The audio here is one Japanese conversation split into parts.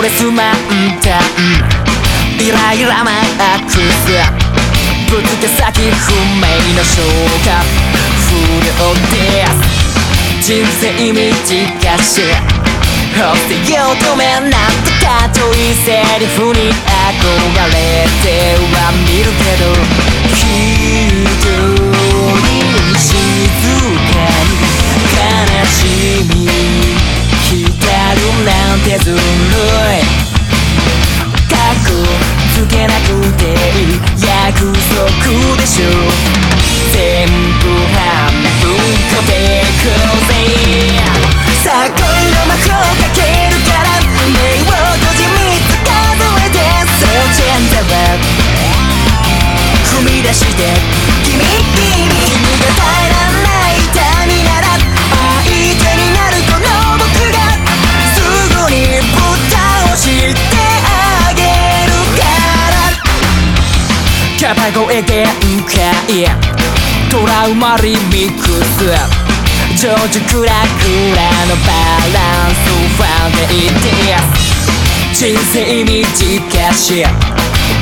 レス満タンイライラマックス。ぶつけ先不明の消化。不良です人生短し放ってよ止めなんてかといセリフに憧れては見るけど。声限界トラウマリミックスジョージクラクラのバランスファンデイティス人生短し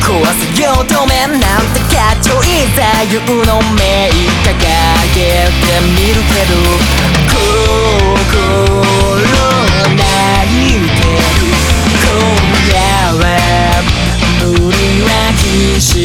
壊すよ止めなんてかっちょいい座右の銘掲げてみるけど心泣いてる今夜は無理は禁止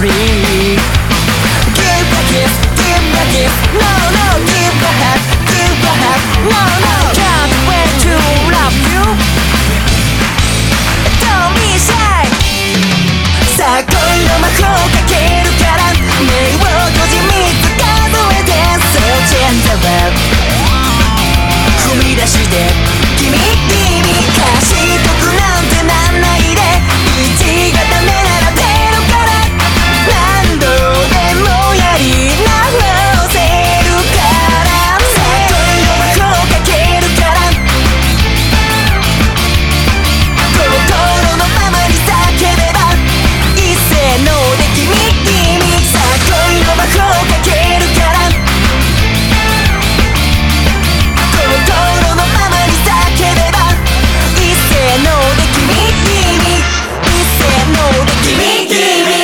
free Give a kiss, give a kiss No, no, give a hug, give a hug No, no, can't wait to love you